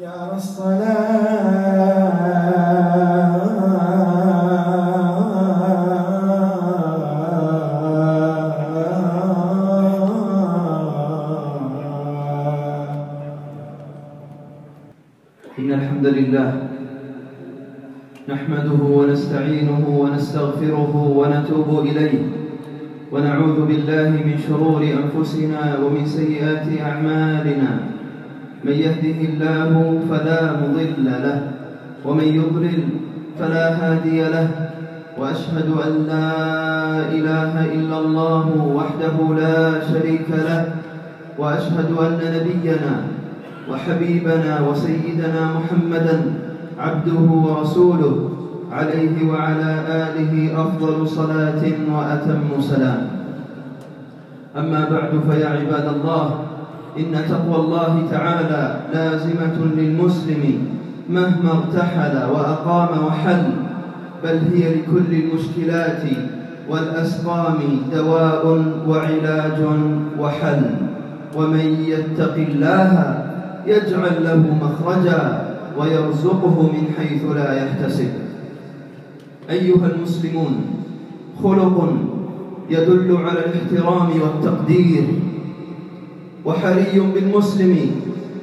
يا الصلاة إن الحمد لله نحمده ونستعينه ونستغفره ونتوب إليه ونعوذ بالله من شرور أنفسنا ومن سيئات أعمالنا. من يهده الله فلا مضل له ومن يضلل فلا هادي له وأشهد أن لا إله إلا الله وحده لا شريك له وأشهد أن نبينا وحبيبنا وسيدنا محمدا عبده ورسوله عليه وعلى آله أفضل صلاة وأتم سلام. أما بعد فيا عباد الله إن تقوى الله تعالى لازمة للمسلم مهما ارتحل وأقام وحل بل هي لكل المشكلات والأسقام دواء وعلاج وحل. ومن يتق الله يجعل له مخرجا ويرزقه من حيث لا يحتسب. أيها المسلمون خلق يدل على الاحترام والتقدير. وحري بالمسلم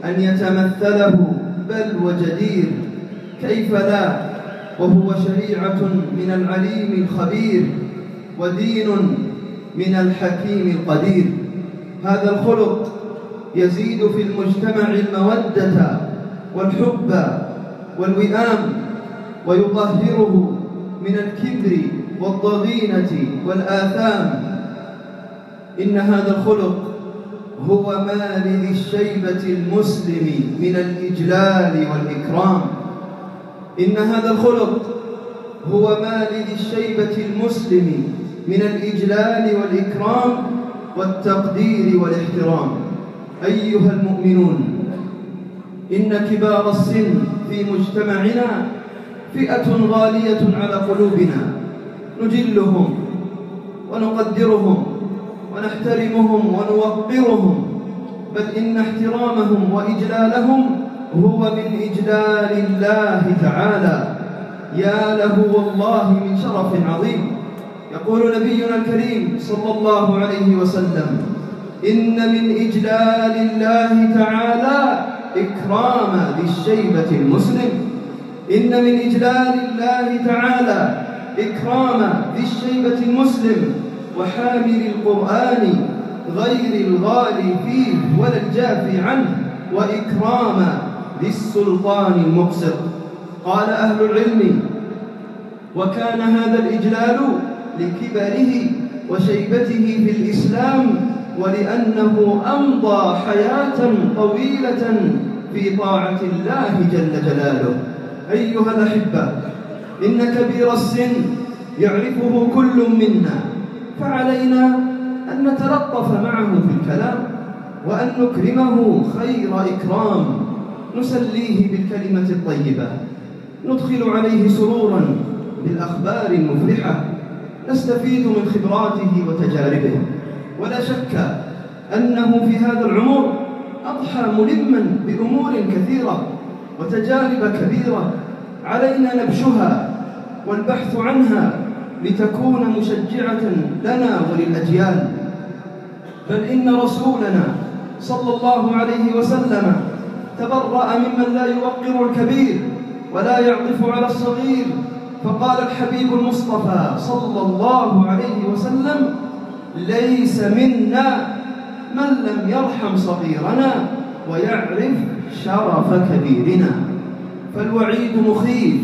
أن يتمثله بل وجدير. كيف لا؟ وهو شريعة من العليم الخبير ودين من الحكيم القدير. هذا الخلق يزيد في المجتمع المودة والحب والوئام ويطهره من الكبر والضغينة والآثام. إن هذا الخلق هو ما لذي الشيبة المسلم من الإجلال والإكرام. إن هذا الخلق هو ما لذي الشيبة المسلم من الإجلال والإكرام والتقدير والاحترام. أيها المؤمنون إن كبار السن في مجتمعنا فئة غالية على قلوبنا. نجلهم ونقدرهم ونحترمهم ونوقرهم بل إن احترامهم وإجلالهم هو من إجلال الله تعالى. يا له والله من شرف عظيم. يقول نبينا الكريم صلى الله عليه وسلم إن من إجلال الله تعالى إكرام ذي الشيبة المسلم. إن من إجلال الله تعالى إكرام ذي الشيبة المسلم. وحامل القرآن غير الغالي فيه ولا الجافي عنه وإكرام ذي السلطان المقسط قال أهل العلم وكان هذا الإجلال لكبره وشيبته في الإسلام ولأنه أمضى حياة طويلة في طاعة الله جل جلاله. أيها الأحبة إن كبير السن يعرفه كل منا. فعلينا أن نتلطف معه في الكلام وأن نكرمه خير إكرام. نسليه بالكلمة الطيبة. ندخل عليه سرورا بالأخبار المفرحة. نستفيد من خبراته وتجاربه. ولا شك أنه في هذا العمر أضحى ملما بأمور كثيرة وتجارب كبيرة. علينا نبشها والبحث عنها لتكون مشجعة لنا وللأجيال. بل إن رسولنا صلى الله عليه وسلم تبرأ ممن لا يوقر الكبير ولا يعطف على الصغير. فقال الحبيب المصطفى صلى الله عليه وسلم ليس منا من لم يرحم صغيرنا ويعرف شرف كبيرنا. فالوعيد مخيف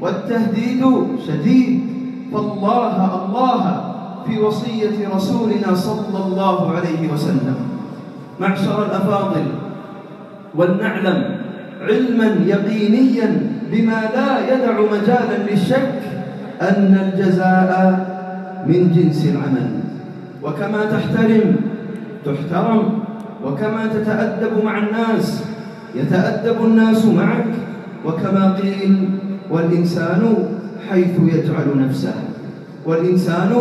والتهديد شديد. فالله الله في وصية رسولنا صلى الله عليه وسلم. معشر الأفاضل ولنعلم علما يقينيا بما لا يدع مجالا للشك أن الجزاء من جنس العمل. وكما تحترم تحترم وكما تتأدب مع الناس يتأدب الناس معك وكما قيل والإنسان حيث يجعل نفسه. والإنسان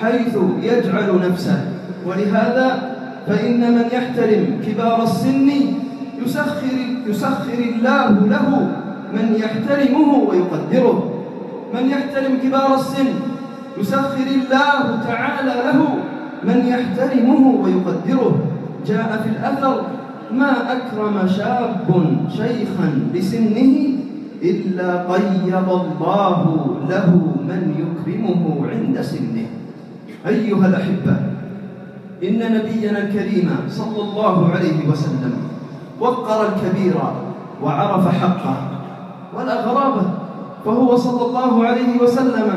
حيث يجعل نفسه. ولهذا فإن من يحترم كبار السن يسخر يسخر الله له من يحترمه ويقدره. من يحترم كبار السن يسخر الله تعالى له من يحترمه ويقدره. جاء في الأثر ما أكرم شاب شيخا لسنه إلا قيض الله له من يكرمه عند سنه. أيها الأحبة إن نبينا الكريم صلى الله عليه وسلم وقر الكبير وعرف حقه ولا غرابة فهو صلى الله عليه وسلم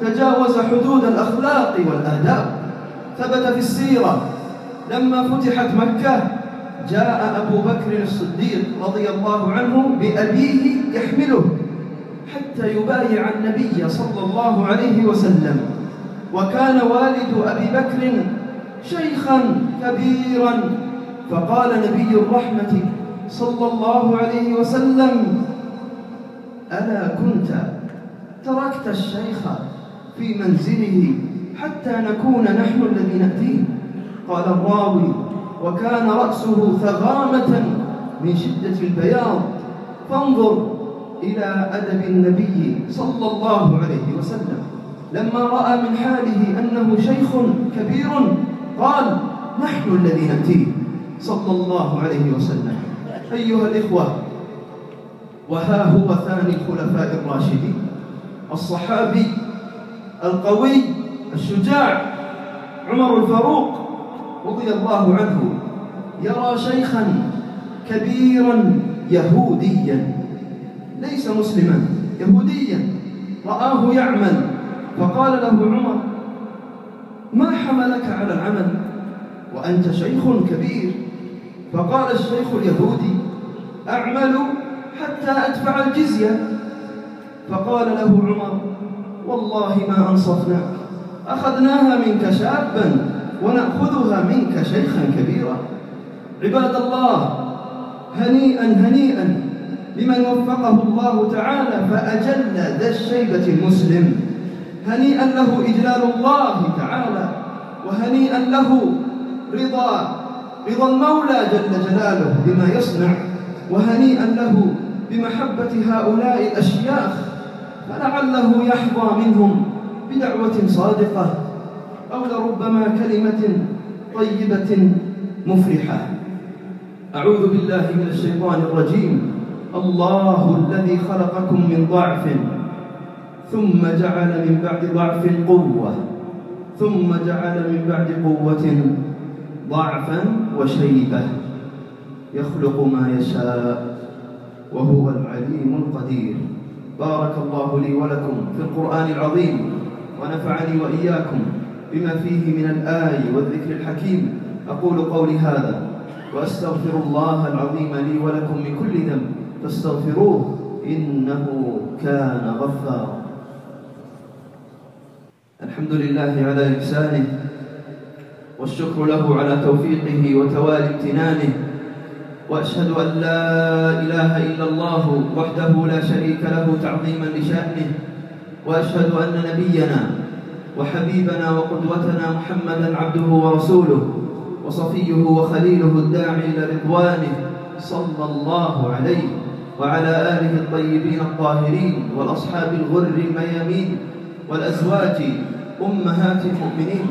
تجاوز حدود الأخلاق والآداب. ثبت في السيرة لما فتحت مكة جاء أبو بكر الصديق رضي الله عنه بأبيه يحمله حتى يبايع النبي صلى الله عليه وسلم. وكان والد أبي بكر شيخا كبيرا. فقال نبي الرحمة صلى الله عليه وسلم ألا كنت؟ تركت الشيخ في منزله حتى نكون نحن الذي نأتيه؟ قال الراوي وكان رأسه ثغامة من شدة البياض. فانظر إلى أدب النبي صلى الله عليه وسلم. لما رأى من حاله أنه شيخ كبير قال نحن الذي نأتيه صلى الله عليه وسلم. أيها الإخوة وها هو ثاني الخلفاء الراشدين. الصحابي القوي الشجاع عمر الفاروق رضي الله عنه يرى شيخا كبيرا يهوديا ليس مسلما يهوديا رآه يعمل. فقال له عمر ما حملك على العمل؟ وأنت شيخ كبير. فقال الشيخ اليهودي أعمل حتى أدفع الجزية. فقال له عمر والله ما أنصفناك أخذناها منك شابا. ونأخذها منك شيخا كبيرا. عباد الله هنيئا هنيئا لمن وفقه الله تعالى فأجل ذا الشيبة المسلم. هنيئا له إجلال الله تعالى وهنيئا له رضا رضا المولى جل جلاله بما يصنع وهنيئا له بمحبة هؤلاء الأشياخ فلعله يحظى منهم بدعوة صادقة. أو لربما كلمة طيبة مفرحة. أعوذ بالله من الشيطان الرجيم. الله الذي خلقكم من ضعف ثم جعل من بعد ضعف قوة ثم جعل من بعد قوة ضعفا وشيبة. يخلق ما يشاء وهو العليم القدير. بارك الله لي ولكم في القرآن العظيم ونفعني وإياكم بما فيه من الآي والذكر الحكيم أقول قولي هذا وأستغفر الله العظيم لي ولكم من كل ذنب فاستغفروه إنه كان غفارا. الحمد لله على إحسانه والشكر له على توفيقه وتوالي امتنانه وأشهد أن لا إله إلا الله وحده لا شريك له تعظيما لشأنه وأشهد أن نبينا وحبيبنا وقدوتنا محمدا عبده ورسوله وصفيه وخليله الداعي إلى رضوانه صلى الله عليه وعلى آله الطيبين الطاهرين والأصحاب الغر الميامين والأزواج أمهات المؤمنين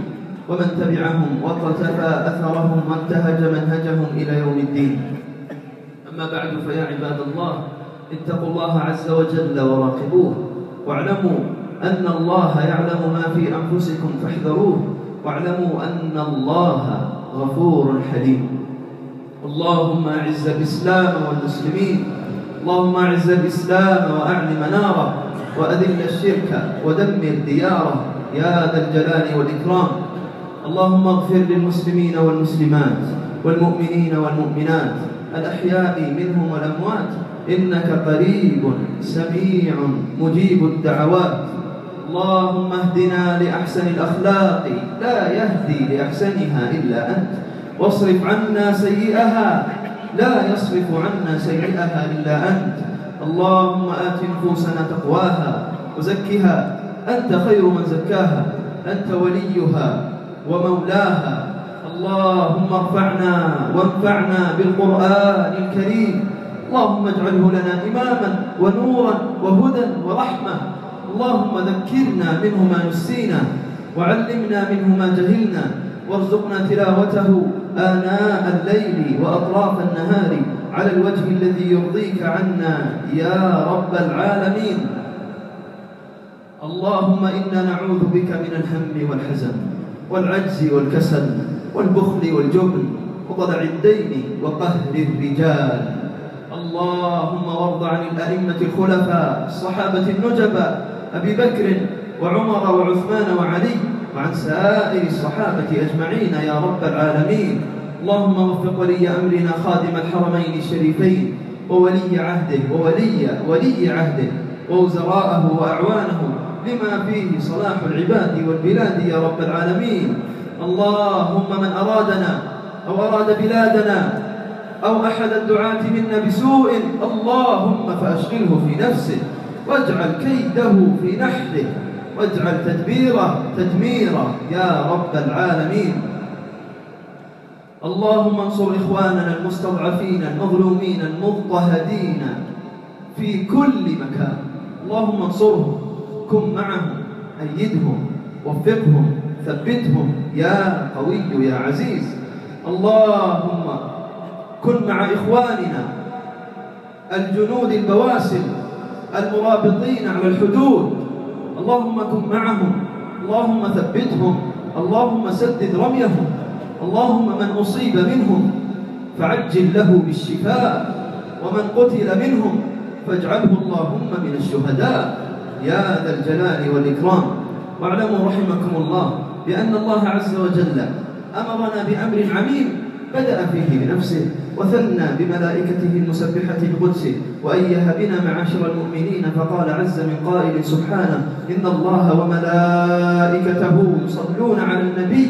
ومن تبعهم وقتفى أثرهم وانتهج منهجهم إلى يوم الدين. أما بعد فيا عباد الله اتقوا الله عز وجل وراقبوه واعلموا أن الله يعلم ما في أنفسكم فاحذروه واعلموا أن الله غفور حليم. اللهم أعز الإسلام والمسلمين اللهم أعز الإسلام وأعل مناره وأذل الشرك ودمر دياره. يا ذا الجلال والإكرام. اللهم اغفر للمسلمين والمسلمات والمؤمنين والمؤمنات الأحياء منهم والأموات إنك قريب سميع مجيب الدعوات. اللهم اهدنا لأحسن الأخلاق لا يهدي لأحسنها إلا أنت. واصرف عنا سيئها لا يصرف عنا سيئها إلا أنت. اللهم آت نفوسنا تقواها وزكها. أنت خير من زكاها أنت وليها ومولاها. اللهم ارفعنا وانفعنا بالقرآن الكريم. اللهم اجعله لنا إماما ونورا وهدى ورحمة. اللهم ذكرنا منه ما نسينا وعلمنا منه ما جهلنا وارزقنا تلاوته آناء الليل وأطراف النهار على الوجه الذي يرضيك عنا يا رب العالمين. اللهم إنا نعوذ بك من الهم والحزن والعجز والكسل والبخل والجبن وضلع الدين وقهر الرجال. اللهم وارض عن الأئمة الخلفاء الصحابة النجباء أبي بكر وعمر وعثمان وعلي وعن سائر الصحابة أجمعين يا رب العالمين. اللهم وفق ولي أمرنا خادم الحرمين الشريفين وولي عهده وولي ولي عهده ووزراءه وأعوانه لما فيه صلاح العباد والبلاد يا رب العالمين. اللهم من أرادنا أو أراد بلادنا أو أحد الدعاة منا بسوء اللهم فأشغله في نفسه. واجعل كيده في نحره واجعل تدبيره تدميره يا رب العالمين. اللهم انصر إخواننا المستضعفين المظلومين المضطهدين في كل مكان. اللهم انصرهم كن معهم أيدهم وفقهم ثبتهم. يا قوي يا عزيز. اللهم كن مع إخواننا الجنود البواسل المرابطين على الحدود. اللهم كن معهم. اللهم ثبتهم. اللهم سدد رميهم. اللهم من أصيب منهم فعجل له بالشفاء. ومن قتل منهم فاجعله اللهم من الشهداء. يا ذا الجلال والإكرام. واعلموا رحمكم الله بأن الله عز وجل أمرنا بأمر عميم بدأ فيه بنفسه. وثنى بملائكته المسبحة القدس وأيه بنا معاشر المؤمنين فقال عز من قائل سبحانه إن الله وملائكته يصلون على النبي.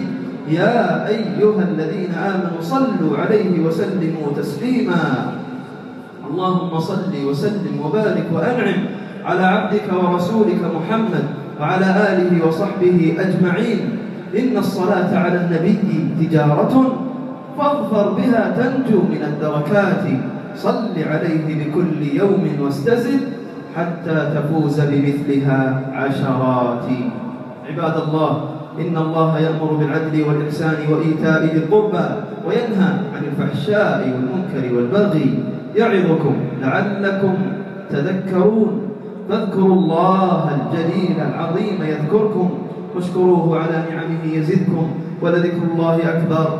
يا أيها الذين آمنوا صلوا عليه وسلموا تسليما. اللهم صل وسلم وبارك وأنعم على عبدك ورسولك محمد وعلى آله وصحبه أجمعين. إن الصلاة على النبي تجارة فاظفر بها تنجو من الدركات. صل عليه بكل يوم واستزد حتى تفوز بمثلها عشرات. عباد الله إن الله يأمر بالعدل والإحسان وإيتاء ذي القربى وينهى عن الفحشاء والمنكر والبغي يعظكم لعلكم تذكرون. فاذكروا الله الجليل العظيم يذكركم. واشكروه على نعمه يزدكم ولذكر الله أكبر.